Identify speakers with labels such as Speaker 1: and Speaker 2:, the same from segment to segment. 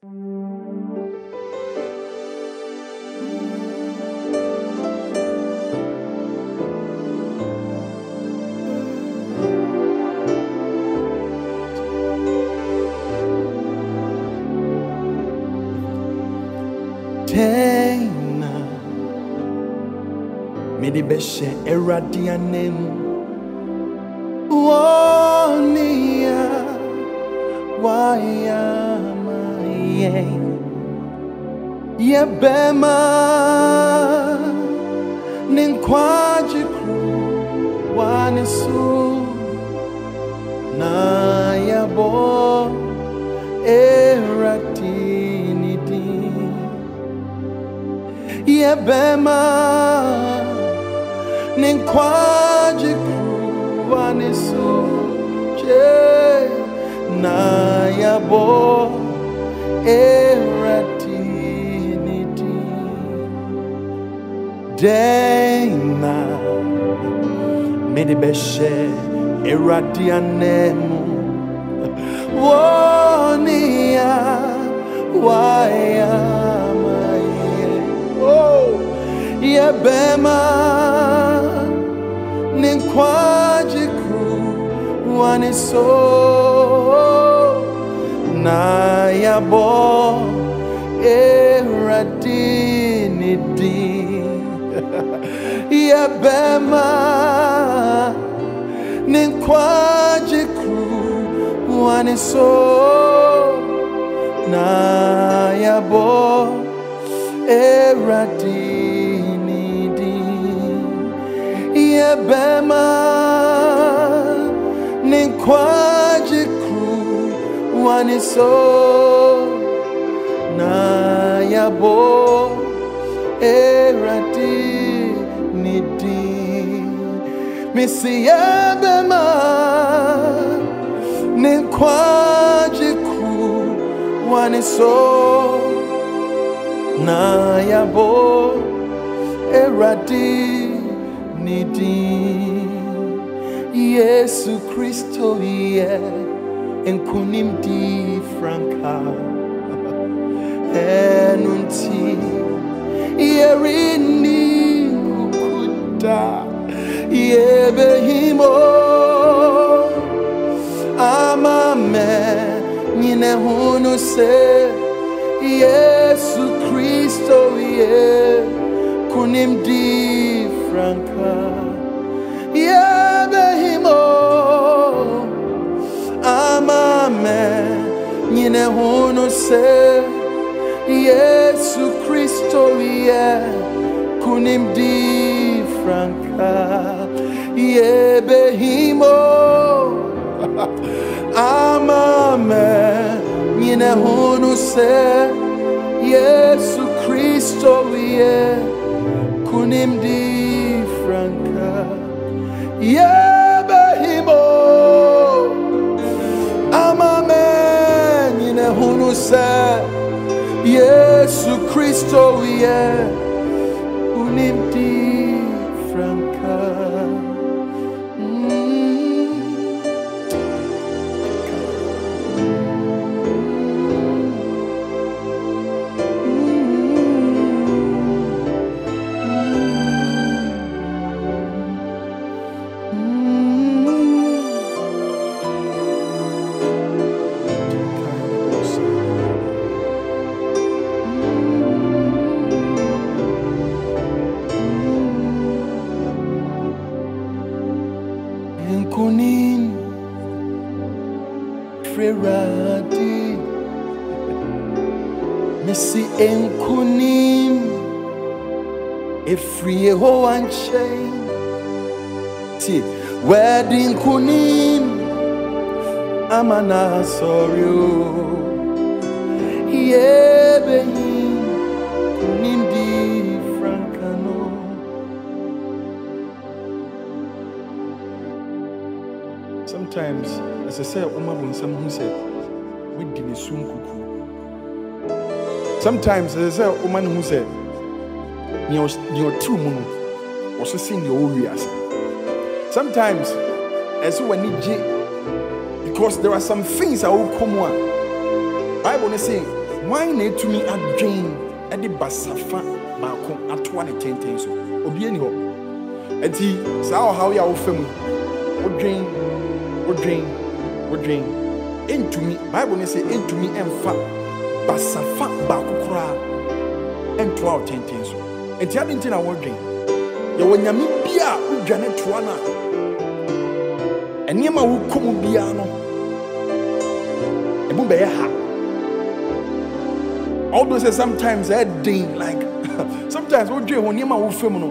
Speaker 1: Tena. Mede bɛhyɛ Awurade anan yɛbɛma ne nkwagye kuro wane so na yɛbɔ Awurade ne din yɛbɛma ne nkwagye kuruwa ne so na yɛbɔ Awurade dɛn na mede bɛhyɛ Awurade anan mu wɔnia wayɛ ama yɛn Oh, yɛbɛma ne nkwagye kuruwa ne so na ne din yɛbɛma ne nkwagye kuruwa ne so na yɛabɔ Awurade ne din yɛbɛma ne nkwagye kuruwa ne so na yɛabɔ Awurade ne nkwagye kuruwa ne na yɛabɔ eradi ne din Yesu Kristo yɛ nkonimdi franka. Ɛno nti yɛrenni kukuda yɛbɛhimo ama mɛ nyina hunu sɛ Yesu Kristo ye. Kunimdi franka. Ye behimo amame nyine hunu se Yesu Kristo ye. Kunimdi franka ye behimo amame nyine hunu se Yesu Kristo ye kunimdi franka. Ye behimo amame nyine hunu se Yesu Kristo ye kunimdi franka. Nkunin Freradi Missy Nkunin Efri Yehowa nkyɛn Tie Wɛdi nkunin Ama na asɔre oh. o sometimes ɛsɛ sɛ woma wo nsɛm ho sɛ wodi ne su nkuku. Sometimes ɛsɛ sɛ woma ne ho sɛ nea ɔtew mu no ɔso se nea ɔwɔ wiase. Sometimes ɛsɛ w'ani gye because there are some things a wokɔ mu a bible no say wan na etumi adwen ɛde basafa baako atoa ne tenten so? Obi ani hɔ. Eti saa ɔhaw yi a wofa mu wodwen wodwen wodwen entumi bible ne sɛ entumi ɛmfa basafa baako koraa ɛntoa wo tenten so. Enti ade nti na wɔdwen yɛwɔ nyame bi a wodwane toa no a ɛnneɛma a wokɔ mu biara no ɛmu bɛyɛ ha. Although say sometimes ɛden like sometimes wodwen ho nneɛma a wofa mu no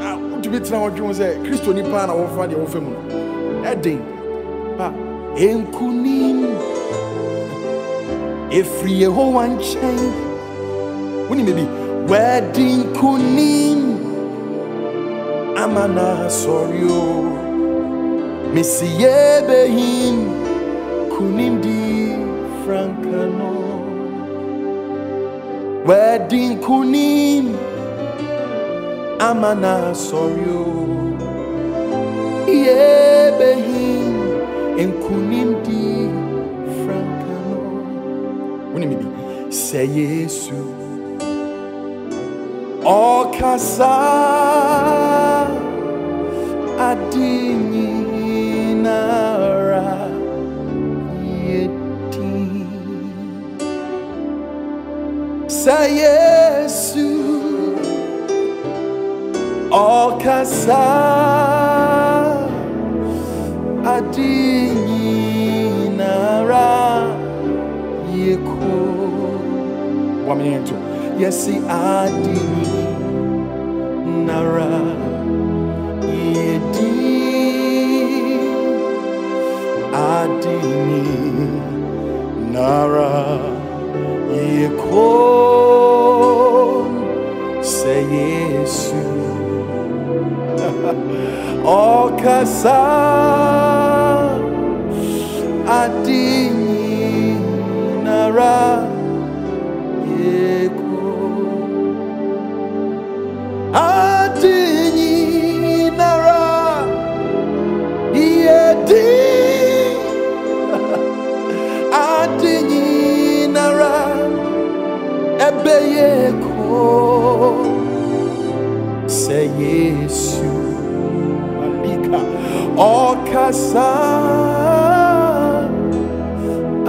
Speaker 1: a wotumi tena hɔ dwen ho sɛ kristoni paa na wɔfa deɛ wofa mu no ɛden ba enkunim. Efiri yehowa nkyɛn. Wonim bi wadi nkunim ama na o. Kunim di franka no. Nkunim o nkunim di franka no. Wonim bi sɛ yesu. Ɔkasa ade nyinara yɛdi sɛ yesu. Ɔkasa yɛsi ade nyinara yɛdi ade nyinara yɛko sɛ yesu. Ɔkasa ade nyinara yɛko ade nyinara yɛdi ade nyinara ɛbɛyɛ ko sɛ yesu malika ɔkasa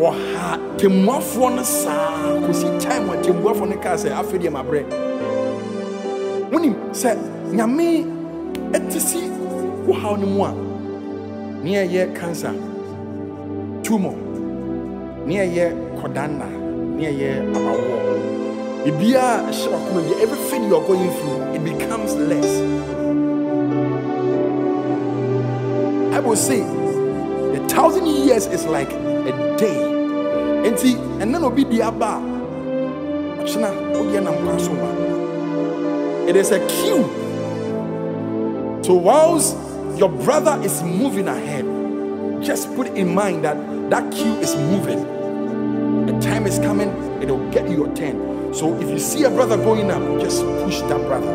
Speaker 1: ɔha temmuafoɔ no saa kɔsi time a temmuafoɔ no kaa sɛ afei deɛ mabrɛ. Wonim sɛ nyame ɛte si wohaw no mu a ne ɛyɛ cancer tumor ne ɛyɛ kɔdanna ne ɛyɛ abawoɔ. Biribiara ɛhyɛ wakoma bi everything you are going through it becomes less. I will say a thousand years is like day. Enti ɛnna na obi di aba a ɔkyena wodeɛ nam kwan so it is a cue so whilst your brother is moving ahead just put in mind that that queue is moving. The time is coming it will get you your turn. So if you see a brother going up just push that brother.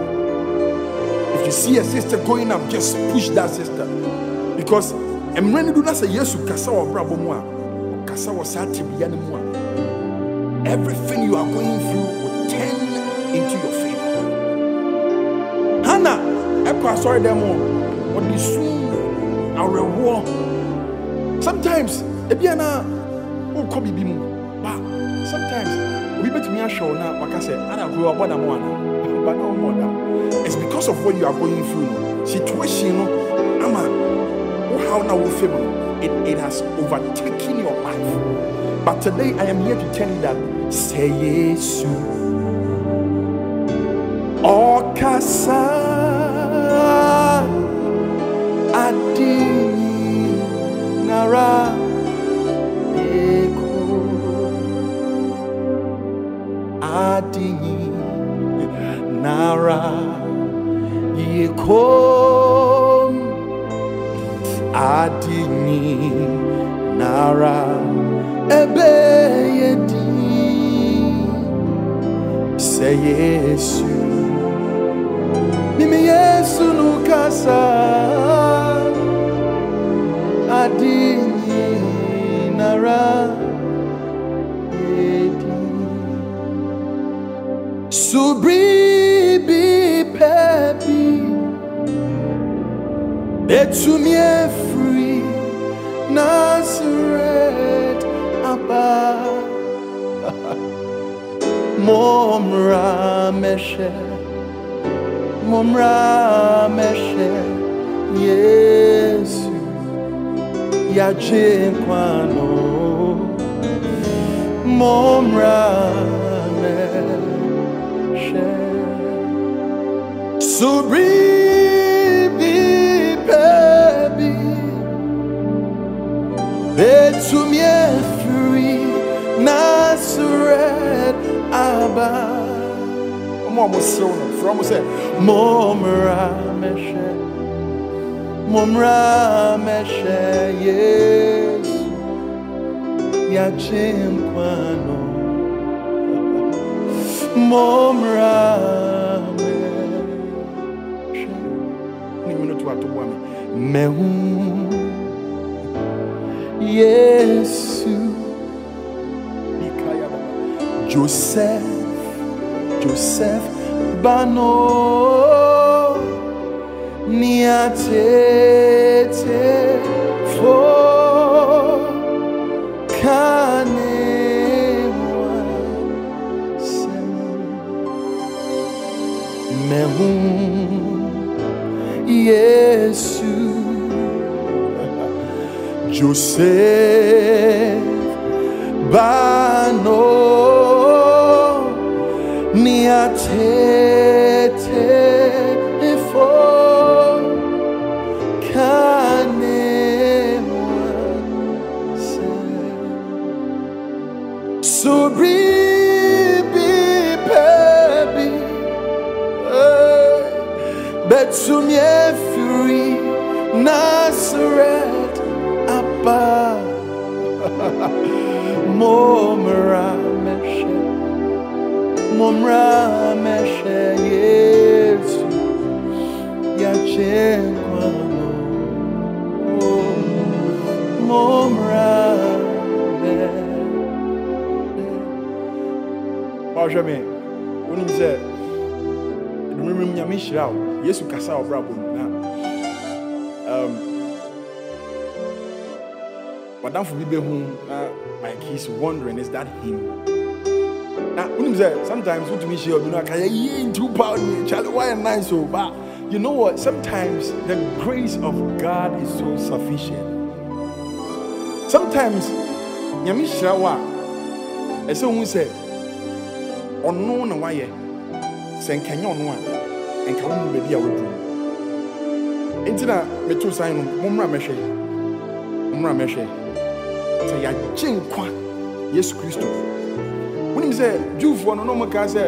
Speaker 1: If you see a sister going up just push that sister. Because mmerɛ no do na sɛ yesu kasa wɔ brabɔ mu a ɔkasa wɔ saa tebea no mu a everything you are going through will turn into your favor. Hana ɛkɔ asɔre dɛ mu ɔde sum awerɛhoɔ. Sometimes ebia na wokɔ biribi mu ba sometimes obi bɛtumi ahwɛ wo na waka sɛ ana kuro ɔbɔ dam ana ba na ɔmmɔ dam. It's because of what you are going through. Situation no ama wohaw na wofa mu no it, it has overtaken your life. But today i am here to tell you that sɛ yesu. Ɔkasa ade adini nara ebe yedi se yesu. Mimi yesu nukasa adini nara yedi subribi pepi. Betumi efiri Nazareth Abba. Momra Meshe Momra Meshe Yesu. Yaje Kwano Momra Meshe Subribi Baby Betumi efiri Nazareth Abba. Ọmọ ọmọ serew no fura mo sẹ Momra Meshe Momra Meshe Yesu Yache Nkwano Momra Meshe Ni minuto ato bua mi Mehu Yesu. Joseph Joseph Bano Niatete Fo. Kanewa Sem Mehu Joseph Bano Ifo Kanewa Subribi Baby eh, Betsumi Efiri Nazareth. Abba Momra Meshe Momra Meshe Yesu Yache Kwano Momra Meshe Ɔhwɛ me wonim sɛ ɛdomemem nyame hyira wo yesu kasa mu na um, wadamfo bi bɛhu na like he's wondering is that him? Na wonim sɛ sometimes wotumi hyia obi no aka yɛyie nti wopa ne kyale wayɛ nice o. But you know what? Sometimes the grace of god is so sufficient. Sometimes nyame hyira wo a ɛsɛ hu sɛ ɔno na wayɛ. Sɛ nkanyɛ ɔno a nka wo mu baabi a na meto san no mommra mɛhwɛ. Mommra sɛ yɛagye nkwa yesu kristo. Wonim sɛ jewfoɔ no na ɔmɔkaa sɛ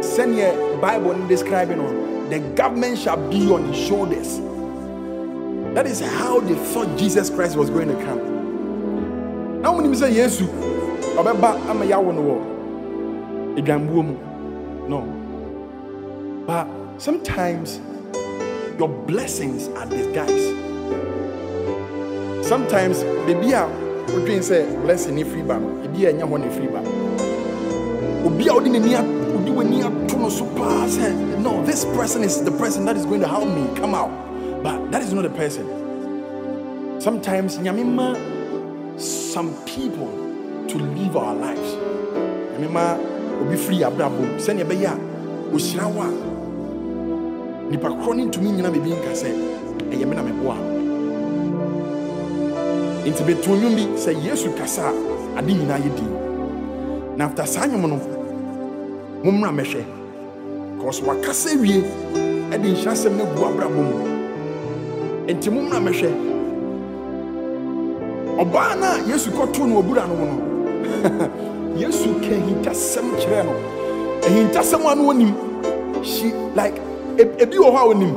Speaker 1: sɛneɛ bible no describe no the government shall be on his shoulders. That is how they thought jesus christ was going to come. Na wonim sɛ yesu ɔbɛba ama yɛawo no wɔ edwambuo mu. No. But sometimes your blessings are disguised sometimes baby a wodwen sɛ blessing ne firi ba no ebi a ɛnyɛ hɔ ne firi ba. Obi a wode n'ani wode w'ani ato no so paa sɛ no this person is the person that is going to help me come out. But that is not the person. Sometimes nyame ma some people to live our lives. Nyame ma obi firi abrabɔ sɛnea ɛbɛyɛ a ohyira wo a nipa korɔ ne ntumi nyina biribi nka sɛ ɛyɛ me na meboa nti bɛto nnwom bi sɛ yesu kasa a ade nyinaa yɛ din. Na after saa nnwom no mommra mɛhwɛ cause wakasa wie ɛde nhyirasɛm no agu abrabɔ mu. Nti mommra mɛhwɛ ɔbaa no a yesu kɔtoo no ɔbura no mu no yesu ka ahintasɛm kyerɛɛ no. Ahintasɛm a no ɔnim she like eb- ebi wɔ hɔ a onim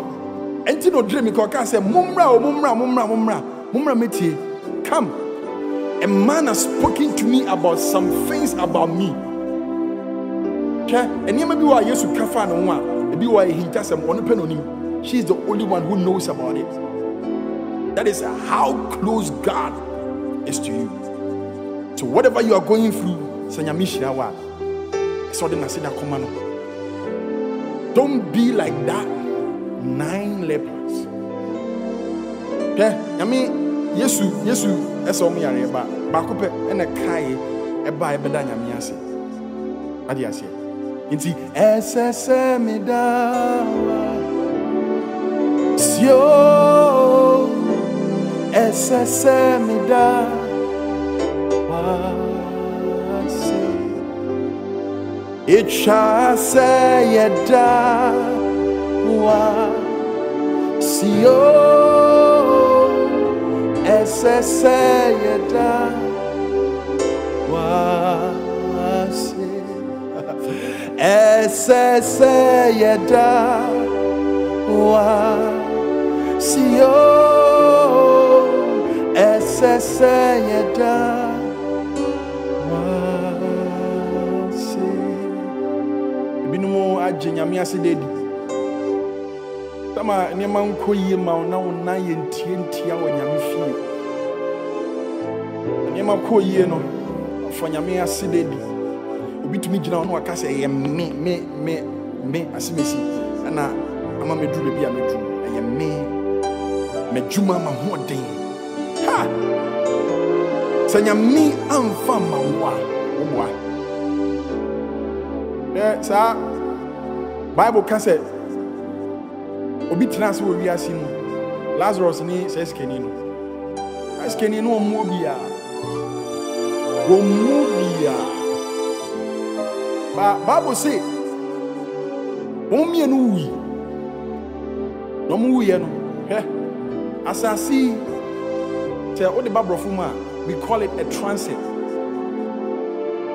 Speaker 1: ɛnti na ɔdire mi ka ɔka sɛ mommra o mommra mommra mommra mommra metie come. A man has spoken to me about some things about me. Hwɛ nneɛma bi wɔ a yesu ka fa ne ho a ebi wɔ a ehintasɛm ɔno pɛ na onim. She is the only one who knows about it. That is how close god is to you. So whatever you are going through sɛ nyame hyira wo a ɛsɛ ɔde n'ase da don't be like that nine lepers. Okay? I nyame yesu yesu ɛsɛ ɔmo yare ba baako pɛ ɛna kae ɛba ɛbɛda nyame ase. Ade aseɛ nti ɛsɛ sɛ sio ɛsɛ sɛ sɛ wa ɛsɛ sɛ yɛda wase ɛsɛ sɛ yɛda wa sio ɛsɛ sɛ yɛda wase ebinom agye nyame ase de adi sama nneɛma nkɔ yie ma wo na wo nan yɛ ntiantia wɔ nyame fie nneɛma kɔ yie no afa nyame ase de adi. Obi tumi gyina hɔ na waka sɛ ɛyɛ me me me me asemesi ɛna ama mɛduru baabi a mɛduru ɛyɛ me m'adwuma ma hoɔden ha! Sɛ nyame amfa ma wo a woboa ɛ saa bible ka sɛ obi tena ase wɔ wiase mu. Lazarus ne sɛ sikani no. Saa sikani no ɔmmuo biaa wɔmmuo biaa ba bible se wɔn mmienu wui na wɔn wuiɛ no hwɛ asase yi sɛ ba borɔfo mu we call it a transit.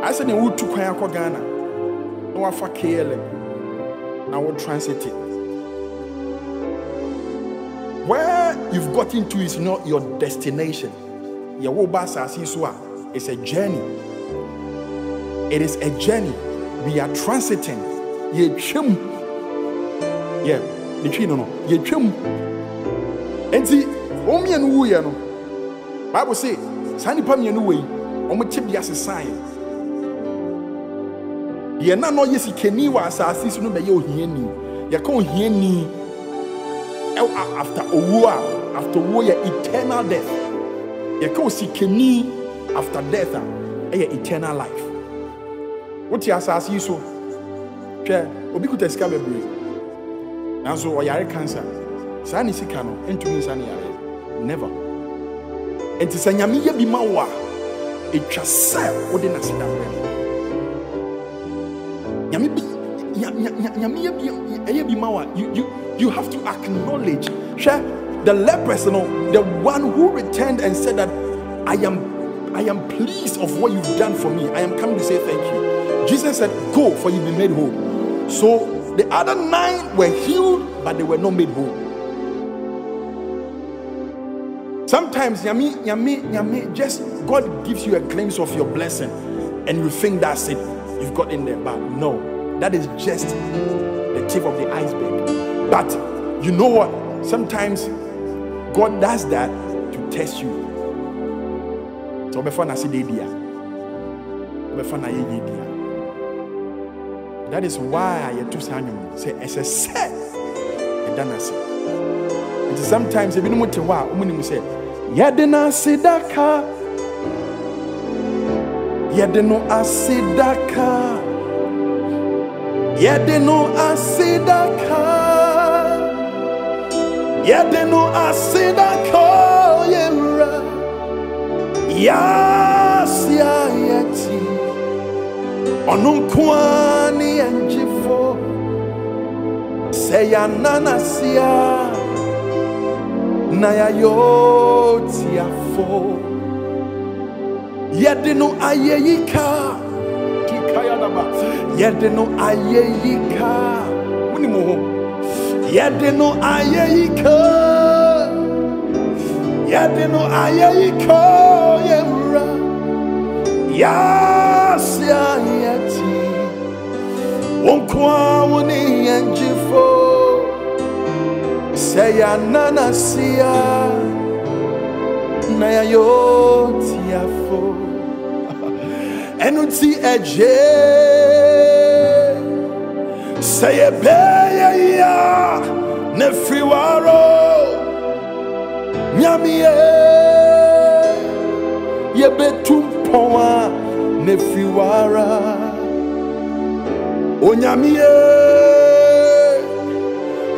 Speaker 1: Ayɛ sɛ nea wotu kwan akɔ ghana na wafa klm na wo transit it. Where you've gotten to is not your destination. Yɛwo ba asase yi so a it's a journey. It is a journey. We are transiting. Yɛtwam yɛ ne twi no no. Yɛtwam enti wɔn mmienu wuiɛ no. Bible se saa nnipa mmienu wei wɔn te bia sesaeɛ deɛ na na ɔyɛ sikani wɔ asase so no bɛyɛ ohiani. Yɛka ohiani after owuo a after owuo yɛ eternal death. Yɛka osikani after death a ɛyɛ eternal life. Wote asase yi so hwɛ obi kuta sika bebree. Nanso ɔyare cancer. Saa ne sika no ntumi nsa ne yare. Never. Nti sɛ nyame yɛ bi ma wo a ɛtwa sɛ wode naseda brɛ no. Nyame bi nya- nya- nya- nyame yɛ bi ɛyɛ bi ma wo a you, you, you have to acknowledge. Hwɛ the lepers no the one who returned and said that i am i am pleased of what you've done for me i am coming to say thank you jesus said go for you've been made whole so the other nine were healed but they were not made whole Sometimes yami, yami, yami, just God gives you a glimpse of your blessing and you think that's it. You've got in there. But no, that is just the tip of the iceberg. But you know what? Sometimes God does that to test you. So before na si de dia. Before na ye ye dia. That is why I to sanyum say as a set. ɛda no ase nti sometimes ebinom te hɔ a wɔnim sɛ yɛde no ase daka yɛde no ase daka yɛde no ase daka yɛde no ase daka yɛase a yɛte ɔno nko a ne yɛn gyefo sɛ na yɛayɛ tiafo yɛde no ayɛ yika yɛde no ayɛ yika wonim ho yɛde no ayɛ yika yɛde no ayɛ yika yɛase a yɛte wo nko a wo ne yɛn gyefo sɛ yɛananasia na yɛayɛ otiafo ɛno nti agye sɛ yɛbɛyɛ yia na firi waro mpɔn a na firi wara onyameyɛ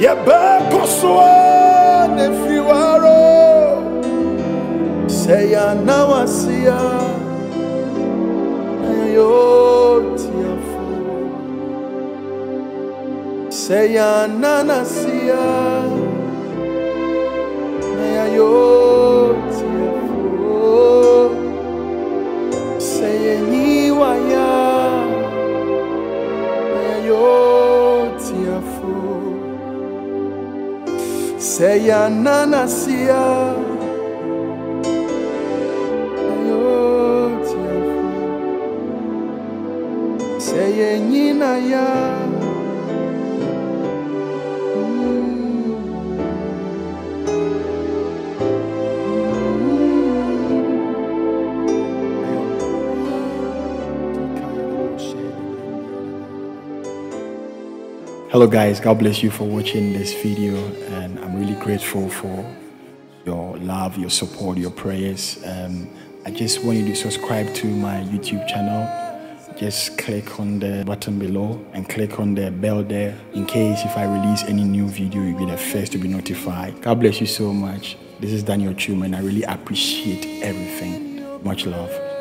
Speaker 1: yɛbɛkɔ so a na firi waro sɛ otiafo sɛ yɛananasia sɛ yɛananasia na yɛayɛ otiafo sɛ Hello, guys. God bless you for watching this video, and I'm really grateful for your love, your support, your prayers. Um, I just want you to subscribe to my YouTube channel. Just click on the button below and click on the bell there in case if I release any new video, you'll be the first to be notified. God bless you so much. This is Daniel Twum. I really appreciate everything. Much love.